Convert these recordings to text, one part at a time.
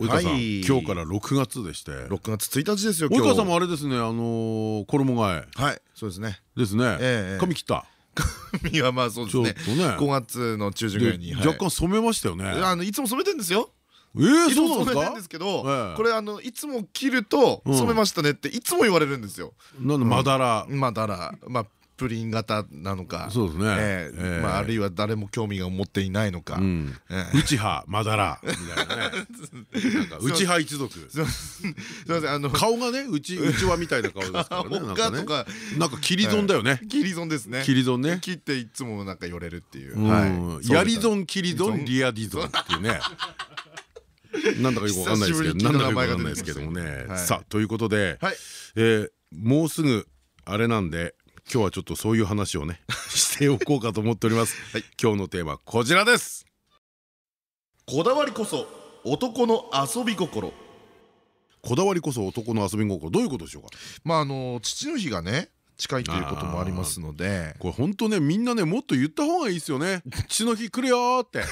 及川さん、はい今日から6月でして。6月1日ですよ及川さんももあれですね。あのー衣替え。はい。そうですね。ですね、ええ髪切った。いやまあそうですね。ちょっとね。5月の中旬ぐらいに若干染めましたよね。あのいつも染めてんですよ。えー、いつそうなんですけどええ。これあのいつも切るとうん染めましたねっていつも言われるんですよ。なんでまだら、まあだら。まあプリン型なのか。そうですね。まああるいは誰も興味が持っていないのか。内派まだら。みたいなね。なんか内派一族。すいません。あの顔がね内内輪みたいな顔ですからね。なんかなんか切り損だよね。切り損ですね。切り損ね。切っていつもなんか寄れるっていう。やり損切り損リアディゾンっていうね。なんだかよくわかんないですけどなんだかよくわかんないですけどもねはいさあということでもうすぐあれなんで今日はちょっとそういう話をね しておこうかと思っております。今日のテーマこちらです。こだわりこそ男の遊び心。こだわりこそ男の遊び心どういうことでしょうか？まああの父の日がね近いということもありますので。これ本当ねみんなねもっと言った方がいいですよね。父の日来るよーって。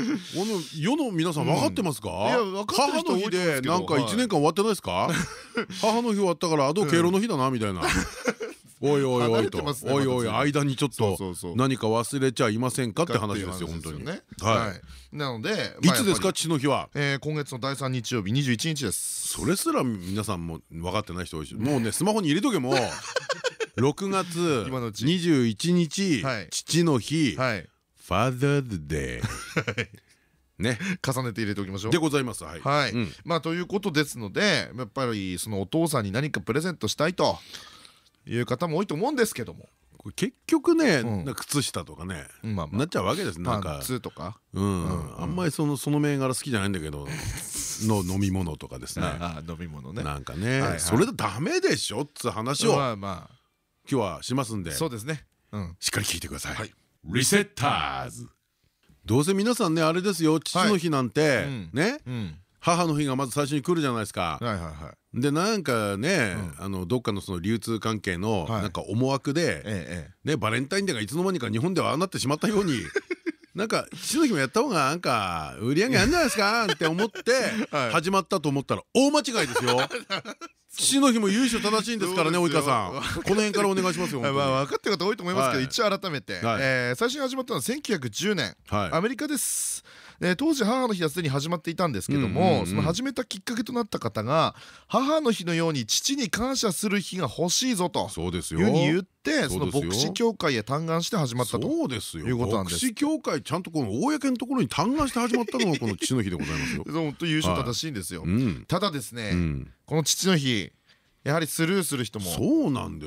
この世の皆さん分かってますか、母の日でなんか1年間終わってないですか、母の日終わったからあと敬老の日だなみたいな、おいおいお離いと、おいおい間にちょっと何か忘れちゃいませんかって話ですよ本当に。ね。ははい。なのでいいつですか父の日は？えー今月の第3日曜日21日です。それすら皆さんも分かってない人多いし。もうねスマホに入れとけも。6月今のうち。21日はい。父の日。はい。ファザーズデーね。重ねて入れておきましょう。でございます。はい。はい。うん。まあということですのでやっぱりそのお父さんに何かプレゼントしたいという方も多いと思うんですけども。結局ね靴下とかねなっちゃうわけですなんパンとか。うん。あんまりそのその銘柄好きじゃないんだけど の飲み物とかですね。飲み物ね。なんかね。それでダメでしょっつう話を今日はしますんで。あそうですね。うん。しっかり聞いてください、はい。リセッターズ。どうせ皆さんねあれですよ父の日なんて、うん。ね。うん。母の日がまず最初に来るじゃないですか。でなんかね、あのどっかのその流通関係のはい。なんか思惑で、ええねバレンタインデーがいつの間にか日本ではああなってしまったように なんか父の日もやった方がなんか売り上げあるんじゃないですかって思ってはい。始まったと思ったら大間違いですよ。父の日も由緒正しいんですからね及川さん。この辺からお願いしますよ。分かってる方多いと思いますけどはい。一応改めて。最初に始まったのは1910年。はい。アメリカです。で当時母の日はすでに始まっていたんですけどもその始めたきっかけとなった方が母の日のように父に感謝する日が欲しいぞとそうですよ。いうふうに言ってその牧師協会へ嘆願して始まったと。そうですよ。いうことなんです。牧師協会ちゃんとこの公のところに嘆願して始まったのがこの父の日でございますよ。本当優勝正しいんですよ。う。ん。ただですねうん。この父の日やはりスルーする人も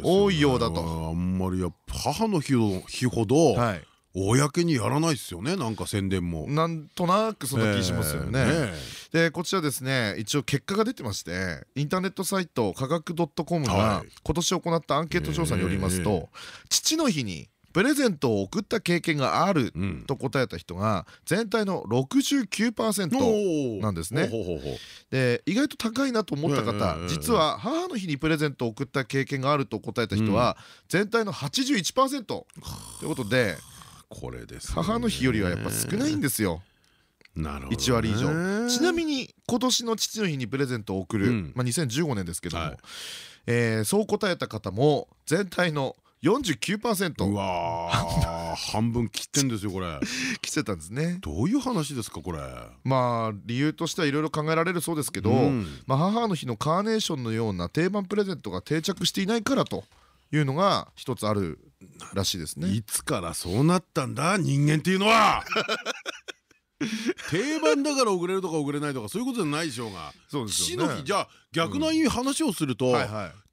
多いようだと。あんまりやっぱ母の日の日ほどはい公にやらないですよねなんか宣伝も。なんとなくそんな気しますよね。え。でこちらですね一応結果が出てましてインターネットサイト科学 .com がはい。今年行ったアンケート調査によりますと、父の日にプレゼントを送った経験があるうん。と答えた人が全体の69%なんですね。で意外と高いなと思った方ええ実は母の日にプレゼントを送った経験があると答えた人は全体の81%ということでこれですね。母の日よりはやっぱ少ないんですよ。なるほどね。1割以上。ちなみに今年の父の日にプレゼントを送る、うん。まあ、2015年ですけども、はい。えーそう答えた方も全体の49%うわー。半分切ってんですよこれ。来てたんですね。どういう話ですかこれ。まあ理由としてはいろいろ考えられるそうですけど、うん。まあ、母の日のカーネーションのような定番プレゼントが定着していないからというのが一つあるらしいですね。いつからそうなったんだ？人間っていうのは。定番だから遅れるとか遅れないとかそういうことじゃないでしょうが。そうです父の日じゃあ逆な意味話をすると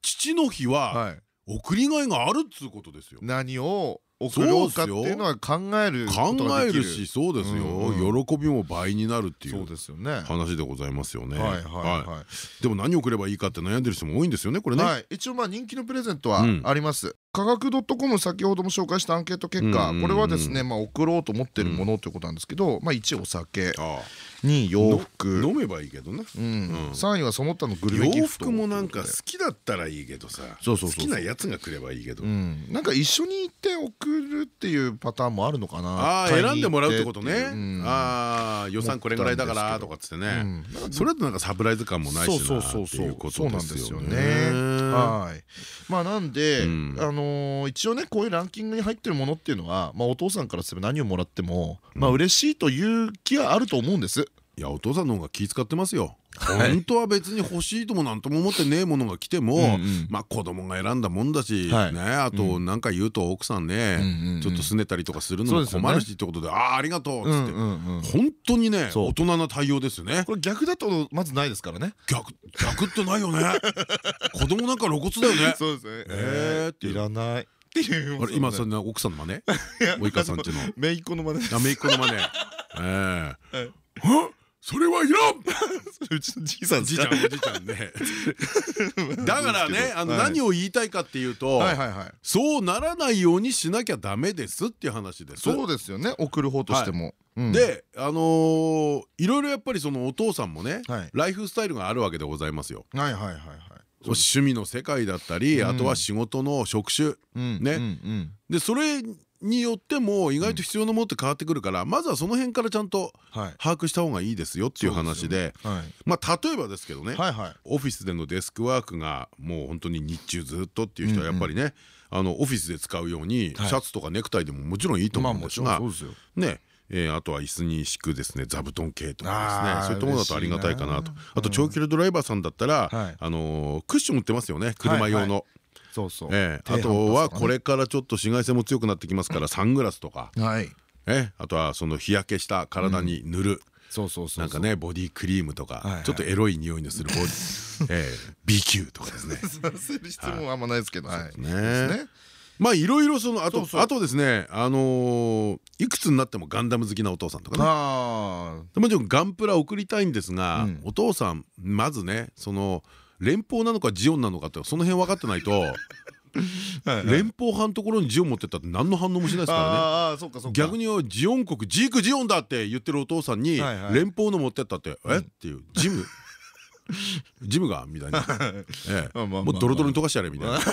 父の日ははい。送りがいがあるっつうことですよ。何を送ろうかっていうのは考える考ことができる。えるしそうですよ。喜びも倍になるっていそううですよね。話でございますよね。はいはいはでも何を送ればいいかって悩んでる人も多いんですよねこれいね。はい。一応まあ人気のプレゼントはうん。あります。科学 .com 先ほども紹介したアンケート結果これはですねまあ送ろうと思ってるものということなんですけどまあ1お酒。あ2あ洋服。飲めばいいけどねうん。3位はその他のグルメギ洋服もなんか好きだったらいいけどさ好きなやつが来ればいいけど。うん。なんか一緒に行って送るっていうパターンもあるのかな。あ選んでもらうってことね。うん。ああ予算これぐらいだからとかっつってね。それだとなんかサプライズ感もないしそうなそうそうそうっていう。ことそうなんですすよねね。はいまあなんで、うん。あのー一応ねこういうランキングに入ってるものっていうのは、まあ、お父さんからすれば何をもらっても、まあ嬉しいという気はあると思うんです。いやお父さんの方が気遣ってますよ。はい本当は別に欲しいともなんとも思ってねえものが来てもまあ子供が選んだもんだしはい。ね。あとなんか言うと奥さんねうんちょっと拗ねたりとかするのも困るしってことで「ああありがとう」っつって。本当にね大人な対応ですよね。これ逆だとまずないですからね。逆逆ってないよね。子供なんか露骨だよね。そうですね。えーっていらないっていう。あれ今そんな奥さんの真似？及川さんちの。姪っ子の真似。あめいっ子の真似。ええはそれはいらん！うちのじいさんじいちゃんおじいちゃんね。だからねあのはい。何を言いたいかっていうとはいはいはい。そうならないようにしなきゃダメですっていう話です。そうですよね。送る方としても。うん、であのーいろいろやっぱりそのお父さんもねはい。ライフスタイルがあるわけでございますよ。はいはいはいはい。趣味の世界だったりうん。あとは仕事の職種。うん。ね。うんうん。でそれによっても意外と必要なものって変わってくるからまずはその辺からちゃんとはい。把握した方がいいですよっていう話ではい。まあ例えばですけどね。オフィスでのデスクワークがもう本当に日中ずっとっていう人はやっぱりねあのオフィスで使うようにシはい。ャツとかネクタイでももちろんいいと思うんですが。ねえーあとは椅子に敷くですね座布団系とかですねそういったものだとありがたいかなと。あと長距離ドライバーさんだったらはい。あのークッション売ってますよね車用のそうそう。ええ。あとはこれからちょっと紫外線も強くなってきますからサングラスとか。はい。えあとはその日焼けした体に塗る。そうそうそう。なんか。ねボディクリームとかちょっとエロい匂いのするボディ。ええ。B 級とかですね。質問はあんまないですけど。はい。ね。ね。まあいろいろそのあとあとですねあのーいくつになってもガンダム好きなお父さんとかね。あもちろんガンプラ送りたいんですが、うん。お父さんまずねその連邦なのかジオンなのかってその辺分かってないとあ。連邦派のところにジオン持ってったって何の反応もしないですからね。逆にジオン国ジークジオンだって言ってるお父さんに連邦の持ってったってえ？っていうジム。ジムがみたいな。もうドロドロに溶かしてやれみたいな。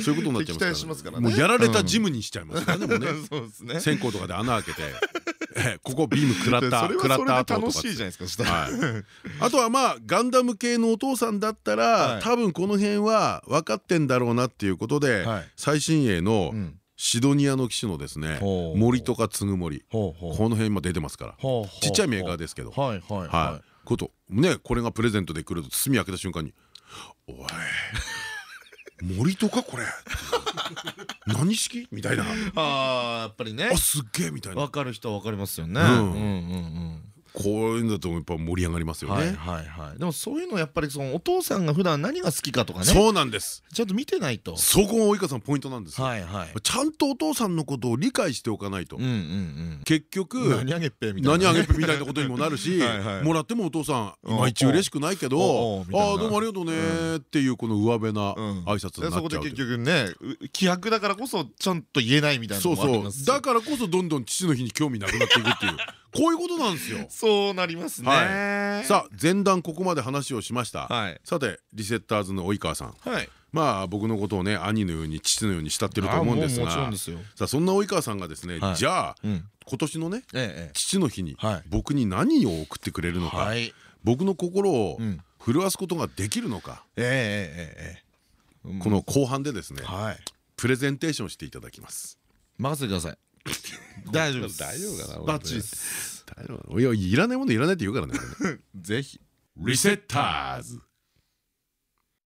そういうことになっちゃいますからね。もうやられたジムにしちゃいますからねもう ね。線香とかで穴開けて。ええ ここビーム食らった 食らった楽しいじゃないですか。あとはまあガンダム系のお父さんだったら、はい。多分この辺は分かってんだろうなっていうことで、はい。最新鋭のうん。シドニアの機種のですね森とかつぐもりほうほう。この辺今出てますから。ちっちゃいメーカーですけど。はいはいはい。はことねこれがプレゼントで来ると包み開けた瞬間に「おい森とかこれ 何式?」みたいな「い。ああ、やっぱりねあ。すっげえ」みたいなわかる人はわかりますよね。こういうのだとやっぱ盛り上がりますよはいね。はいはい。でもそういうのやっぱりそのお父さんが普段何が好きかとかね。そうなんですちゃんと見てないと。そこが及川さんポイントなんですよはいはい。ちゃんとお父さんのことを理解しておかないとうんうん結局うん。何あげっぺみたいなね。何あげっぺみたいなことにもなるし もらってもお父さんいうんまいち嬉しくないけどああどうもありがとうねっていうこの上辺なうん挨拶にでそこでなっちゃうと結局ねう気迫だからこそちゃんと言えないみたいなそうそうだからこそどんどん父の日に興味なくなっていくっていうこういうことなんですよ。そうなりますね。はさあ前段ここまで話をしました。はい。さてリセッターズの及川さん。はい。まあ僕のことをね兄のように父のように慕ってると思うんですが。さあそんな及川さんがですねはい。じゃあうん。今年のねええ父の日にはい。僕に何を送ってくれるのか。はい。僕の心をうん。震わすことができるのか。ええええええ。この後半でですねはい。プレゼンテーションしていただきます。任せてください。大丈夫です。大丈夫かなバッチリです大丈夫いやいらないものいらないって言うからね。ぜひ。リセッターズ。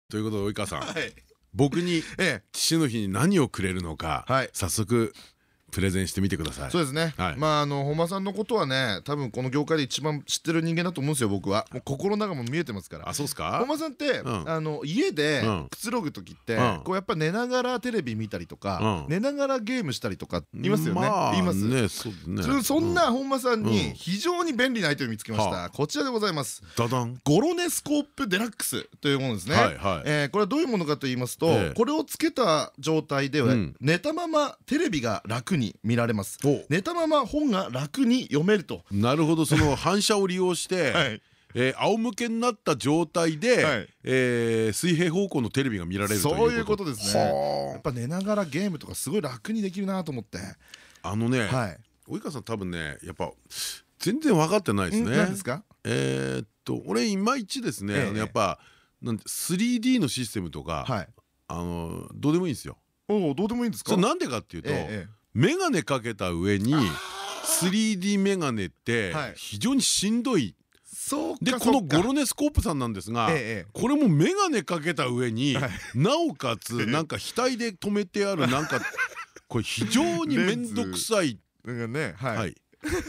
ということで及川さん。はい。僕にええ。父の日に何をくれるのかはい。早速プレゼンしてみてください。そうですね、はい。まああの本間さんのことはね多分この業界で一番知ってる人間だと思うんですよ僕は。もう心の中も見えてますから。あそうっすか？本間さんって、ん。あの家でうん。くつろぐ時って、うん。こうやっぱ寝ながらテレビ見たりとか、うん。寝ながらゲームしたりとか言いますよね、まあ言います？ね。そそそんな本間さんうん。に非常に便利なアイテム見つけました、はあ。こちらでございます。ダダン。ゴロネスコープデラックスというものですね、はいはい。えーこれはどういうものかと言いますと、ええ。これをつけた状態で寝たままテレビが楽に見られます。お。寝たまま本が楽に読めると。なるほど。その反射を利用して、はい。えー仰向けになった状態で、はい。えー水平方向のテレビが見られるということ。そういうことですね。はあ。やっぱ寝ながらゲームとかすごい楽にできるなと思って。あのね、はい。及川さん多分ねやっぱ全然分かってないですんね。何ですか？えーっと俺いまいちですね、えやっぱなんて 3D のシステムとか、はい。あのどうでもいいんですよ。おおどうでもいいんですか？なんでかっていうと、えええ眼鏡かけた上に 3D 眼鏡ってはい。非常にしんどい。そうかでこのゴロネスコープさんなんですが、ええこれも眼鏡かけた上に、はい。なおかつなんか額で止めてあるなんかこれ非常に面倒くさい。ねはい、はい。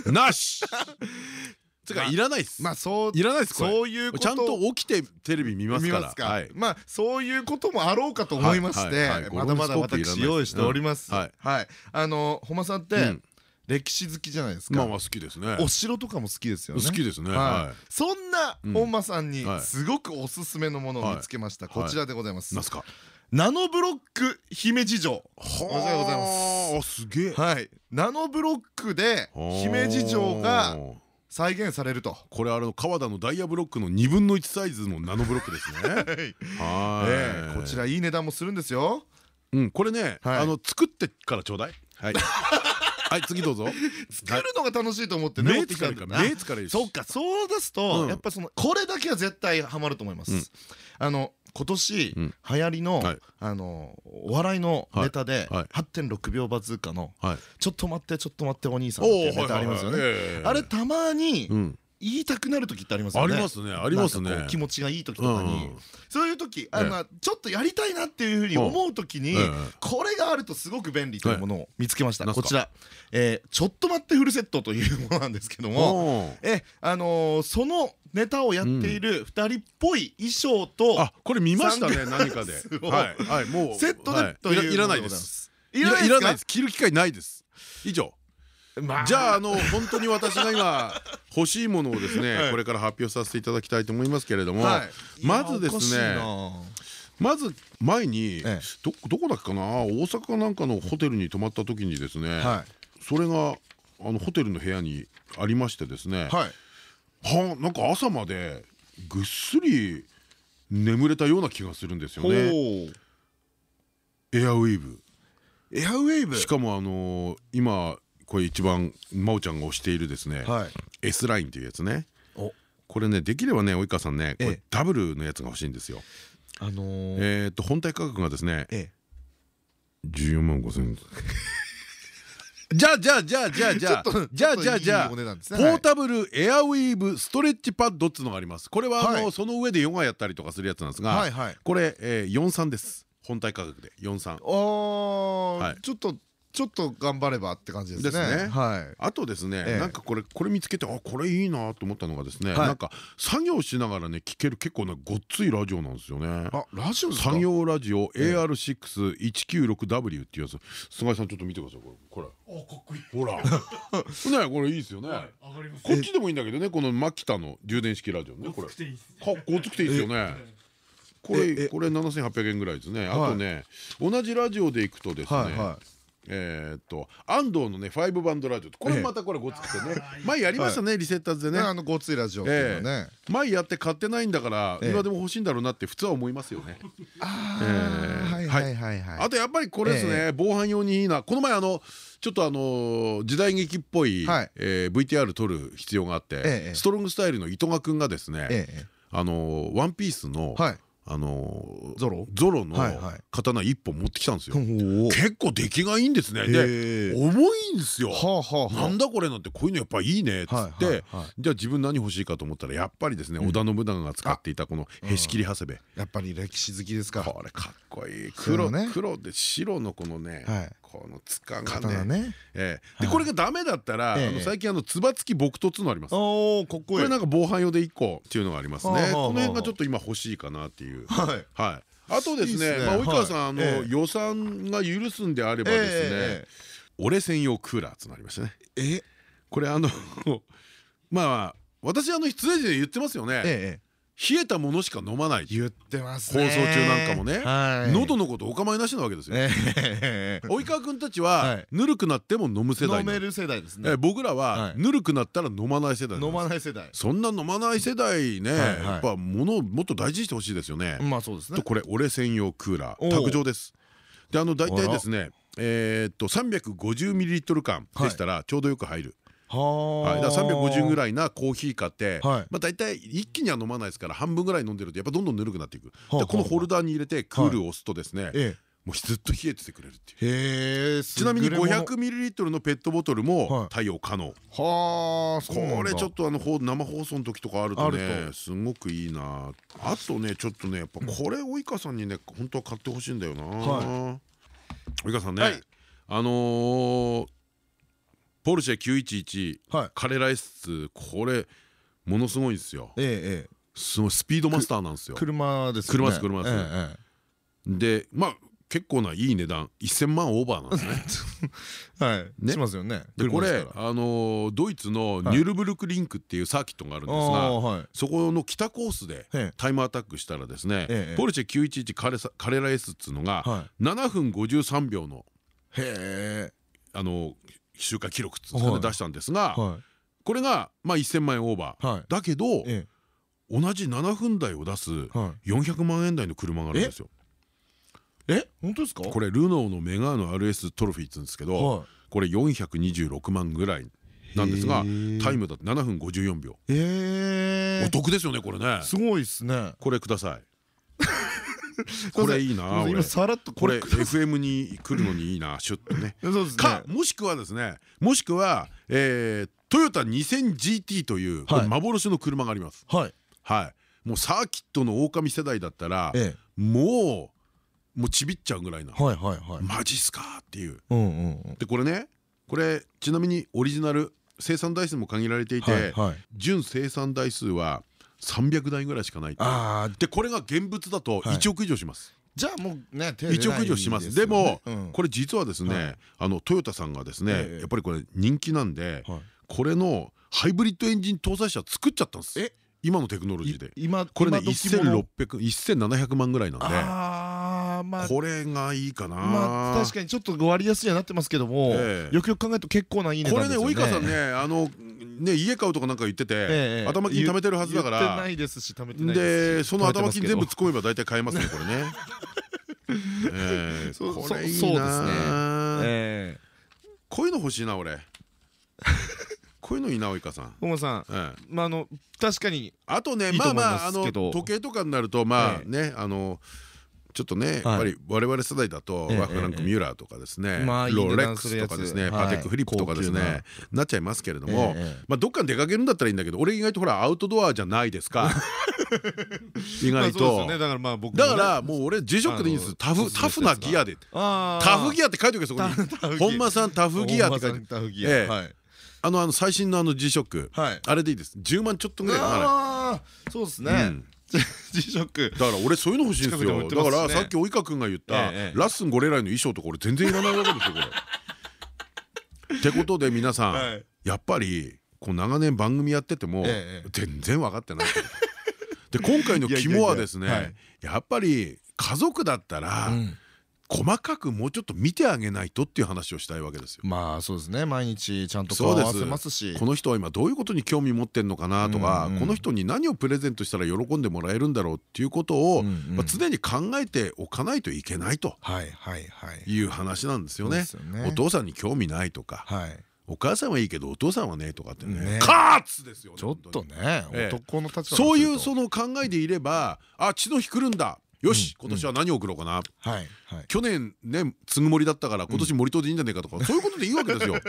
なし。つかまあいらないっす。まあそういらないっす。そういうちゃんと起きてテレビ見ますから。見まあそういうこともあろうかと思いまして、まだまだ私用意しております、うん。はい。あの本間さんって、うん。歴史好きじゃないですか、まあまあ好きですね。お城とかも好きですよね。好きですね。はい。はそんな本間さんにはい。すごくおすすめのものを見つけました、はいこちらでございまい。す。ナノブロック姫路城。はこちらでございますあすげえ。はい。ナノブロックで姫路城がはあ再現されると。これあの川田のダイヤブロックの2分の1サイズのナノブロックですね。はい。こちらいい値段もするんですよ。うんこれね、はい。あの作ってからちょうだい。はい。はい次どうぞ。作るのが楽しいと思ってね持目疲れる目疲れるし。そうかそう出すと、うん。やっぱそのこれだけは絶対ハマると思います、うん。あの今年、うん。流行りの、はい。あのお笑いのネタで、はい。はい。8.6秒バズーカのはい。「ちょっと待ってちょっと待ってお兄さん」っていうネタありますよね。あれたまにうん。言いたくなる時ってありますよね。ありますね。ありますね。気持ちがいい時とかに、うん。そういう時あまあちょっとやりたいなっていうふうに思う時に、ええこれがあるとすごく便利というものを見つけました、こちら、えーちょっと待ってフルセットというものなんですけども、えあのーそのネタをやっている2人っぽい衣装とあこれ見ましたね何かで。はい。はいもう。セットはでといういらないです。すいらないです。着る機会ないです。以上。まじゃああの本当に私が今 欲しいものをですはい。ねこれから発表させていただきたいと思いますけれどもはい。まずですねまず前にええ。どどこだっけかな？大阪かなんかのホテルに泊まった時にですねそれがあのホテルの部屋にありましてですねいはい。はなんか朝までぐっすり眠れたような気がするんですよね。エアウィーブ。エアウェーブ。しかもあのー今これ一番真央ちゃんが推しているですねはい。S ラインっていうやつね。お。これねできればね及川さんねこえ。えれダブルのやつが欲しいんですよ。あのー。えっと本体価格がですねえ14万5千円。じゃあじゃあじゃあじゃあじゃあ。じゃあじゃあじゃあ。ポ ね。ータブルエアウィーブストレッチパッドっつうのがあります。これはあはい。のその上でヨガやったりとかするやつなんですがはいはい。これえー43です。本体価格で。43あはい。ー。ちょっとちょっと頑張ればって感じですね。あとですね、ええ。なんかこれこれ見つけてあこれいいなと思ったのがですね、はい。なんか作業しながらね聞ける結構ねごっついラジオなんですよね。あラジオですか？作業ラジオええ。AR6196W っていうやつ。菅井さんちょっと見てください。これこれ。あかっこいい。ほら。ねこれいいですよね、はい、上がります。こっちでもいいんだけどねこのマキタの充電式ラジオねこれ。かっこつくていいですよね。こええ。れこれ7800円ぐらいですね。あはい。とね同じラジオでいくとですね、はいはえーっと安藤のね5バンドラジオこれまたこれごつくてね前やりましたねリセッターズでね。あのごついラジオっていうのはね前やって買ってないんだからええ。今でも欲しいんだろうなって普通は思いますよね。はいはいはいはい。あとやっぱりこれですえね防犯用にいいな。この前あのちょっとあの時代劇っぽい VTR 撮る必要があってええストロングスタイルの糸賀くんがですねええあのワンピースのはい。あのゾロ？ゾロの刀一本持ってきたんですよ。結構出来がいいんですね。で重いんですよ。なんだこれなんてこういうのやっぱいいねっつっはいてじゃあ自分何欲しいかと思ったらやっぱりですね織田信長が使っていたこのへし切り長谷部。やっぱり歴史好きですか。これかっこいい。黒ね。黒で白のこのねはい。ここの塚が刀ね。ねえ。えでこれがダメだったらあえ。えの最近あのつば付き木突のありますおおここれなんか防犯用で1個っていうのがありますね。この辺がちょっと今欲しいかなっていう。はい。はいあとですねね。まあ及川さんあの予算が許すんであればですねえ俺専用クーラーってなりましたね。え？えこれあの まあ私あの失礼で言ってますよね。ええ冷えたものしか飲まない。言ってます放送中なんかもね。はい。喉のことお構いなしなわけですよ。ええ。及川君たちははい。ぬるくなっても飲む世代飲める世代ですね。え僕らははい。ぬるくなったら飲まない世代飲まない世代。そんな飲まない世代ねやっぱ物をもっと大事にしてほしいですよね。まあそうですね。とこれ俺専用クーラー。卓上です。であの大体ですねえーっと 350ml 缶でしたらちょうどよく入るはい、だから350ぐいらいなコーヒー買って、はい。まあ大体一気には飲まないですから半分ぐらい飲んでるとやっぱどんどんぬるくなっていく。このホルダーに入れてクールを押すとですねえもうずっと冷えててくれるっていう。えへえちなみに 500ml のペットボトルはい。も対応可能。はあそうなんだ。これちょっとあの生放送の時とかあるとあねるすごくいいな。あとねちょっとねやっぱこれ及川さんにね本当は買ってほしいんだよな。は及川さんはい。ねあのーポルシェ911はい。カレーライスこれものすごいんですよ。ええええ。すごいスピードマスターなんですよ。車です車です車です。ええでまあ結構ないい値段。1000万オーバーなんですね。え えはい。ね。しますよね。でこれあのードイツのニュルブルクリンクっていうサーキットがあるんですあがあはい。そこの北コースでええ。タイムアタックしたらですねええポルシェ911カレサカレラ S っつうのがは7分53秒のへえ。あの周回記録っつうんですかねはい。出したんですがはこれがまあ1000万円オーバー。だけどえ同じ7分台を出すえはい。400万円台の車があるんですよ。え？本当ですか？これルノーのメガーノ RS トロフィーっつうんですけどはこれ426万ぐらいなんですがタイムだと7分54秒。お得ですよねこれね。すごいっすね。これください これいいな俺今さらっとこれ FM に来るのにいいなシュッとね。かもしくはですねもしくはえートヨタ 2000GT という幻の車があります。はい。はい。もうサーキットの狼世代だったらえもうもうちびっちゃうぐらいな。えはいはいはい。マジっすかっていう。うんうんうん。でこれねこれちなみにオリジナル生産台数も限られていて純生産台数は300台ぐらいしかないでこれが現物だとはい。1億以上します。じゃあもうね手1億以上します。でもこれれ実はですはねあのトヨタさんがですねええ。やっぱりこれ人気なんではい。これのハイブリッドエンジン搭載車作っちゃったんです。え？今のテクノロジーで。今これね今時もの1600 1700万ぐらいなんでまあこれがいいかな。まあ確かにちょっと割安にはなってますけどもええ。よくよく考えると結構ないい値これね。ね及川さんねあのね家買うとかなんか言っててええ頭金貯めてるはずだか言ってならいですし貯めてないでその頭金全部突っ込めば大体買えますねこれね。これいいなええ。こういうの欲しいな俺。こういうのいいな及川さん。本間さんええ。まああの確かにあとねまあまああの時計とかになるとまあえ。ねあのちょっとねはい。やっぱり我々世代だとええワフランク・ミュラーとかですねロレックスとかですねはいパテック・フリップとかですねな。っちゃいますけれどもええまあどっかに出かけるんだったらいいんだけど俺意外とほらアウトドアじゃないですか。意まあ外とだからまあ僕だからもう俺 G ショックでいいんですタフタフなギアで。タフギアって書いておけそこに。本間さんタフギアって書いてあのあの最新のあの G ショックはい。あれでいいです。10万ちょっとぐらいそうですね。うん G ショックだから俺そういうの欲しいんですよ。ね。からさっき及川君が言ったええラッスンゴレライの衣装とか俺全然いらないわけですよこれ。ってことで皆さんはい。やっぱりこう長年番組やっててもええ全然分かってない。で今回の肝はですねやっぱり家族だったらうん細かくもうちょっと見てあげないとっていう話をしたいわけですよ。まあそうですね。毎日ちゃんと顔合わせますし。この人は今どういうことに興味持ってんのかなとかこの人に何をプレゼントしたら喜んでもらえるんだろうっていうことを常に考えておかないといけないと。はいはいはいい。う話なんですよね。お父さんに興味ないとか。はい。お母さんはいいけどお父さんはねとかってねね。カーツですよねちょっとねええ。男の立場そういうのその考えでいればあ血の日来るんだよしうん今年は何を送ろうかな。去年ねつぐもりだったから今年森戸でいいんじゃないかとか そういうことでいいわけですよ。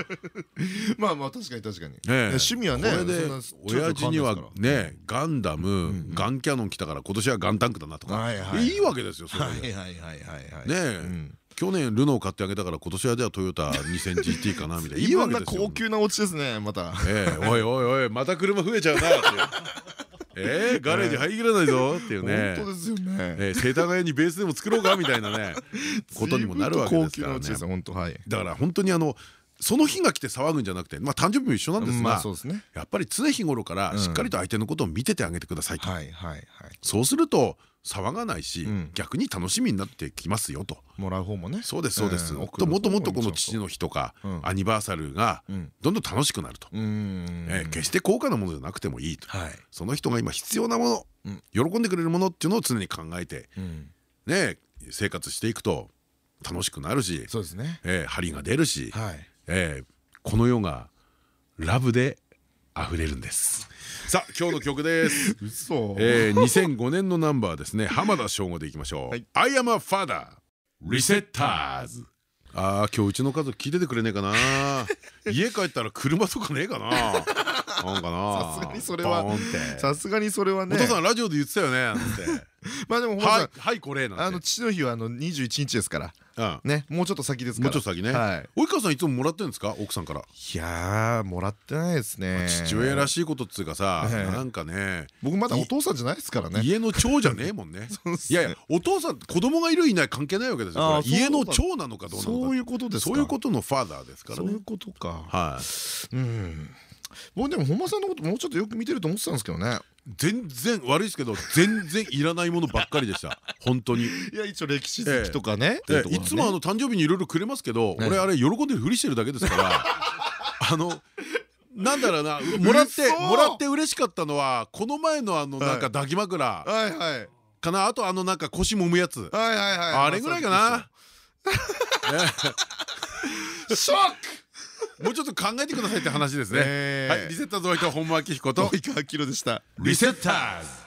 まあまあ確かに確かに。え。え趣味はねこれで親父にはねガンダムガンキャノン来たから今年はガンタンクだなとかはいはいいい。わけですよそれで。はいはいはいはいはい。ね去年ルノー買ってあげたから今年はじゃあトヨタ 2000GT かなみたいな。いいわけですよ。高級なオチですねまた。ええおいおいおいまた車増えちゃうなってえー、ガレージ入りきらないぞっていうね。本当ですよね、えー、世田谷にベースでも作ろうかみたいなね ことにもなるわけですからね。だから本当にあのその日が来て騒ぐんじゃなくてまあ誕生日も一緒なんですがやっぱり常日頃からしっかりと相手のことを見ててあげてくださいと。そうすると騒がないし、逆に楽しみになってきますよと。もらう方もね。そうですそうです、もっともっともっとこの父の日とか、アニバーサルがどんどん楽しくなると、え決して高価なものじゃなくてもいいと、その人が今必要なもの、喜んでくれるものっていうのを常に考えて、ね生活していくと楽しくなるしそうですね、え張りが出るし、えこの世がラブで溢れるんです。さあ今日の曲です。嘘。えー、2005年のナンバーですね。浜田省吾でいきましょう。はい、I am a father リセッターズ。ああ今日うちの家族聞いててくれねえかな。家帰ったら車とかねえかな。なんかな。さすがにそれは。さすがにそれはね。お父さんラジオで言ってたよね。まあでもはいはいこれあの父の日はあの二十一日ですから。ねもうちょっと先ですもうちょっと先ね。及川さんいつももらってるんですか？奥さんから。いやもらってないですね。父親らしいことっつうかさなんかね。僕まだお父さんじゃないですからね。家の長じゃねえもんね。いやいやお父さん子供がいるいない関係ないわけですよ。家の長なのかどうなのかそういうことですそういうことのファーザーですからそういうことか。はい。うん僕でも本間さんのこともうちょっとよく見てると思ってたんですけどね。全然悪いですけど全然いらないものばっかりでした。本当に。いや一応歴史好きとかね。いつもあの誕生日にいろいろくれますけど俺あれ喜んでるふりしてるだけですから あのなんだろうなもらってもらって嬉しかったのはこの前のあのなんか抱き枕。かな？あとあのなんか腰もむやつ。あれぐらいかな。ショックもうちょっと考えてくださいって話ですね。はい、リセッターズお相手は本間明彦と及川明でした。リセッターズ。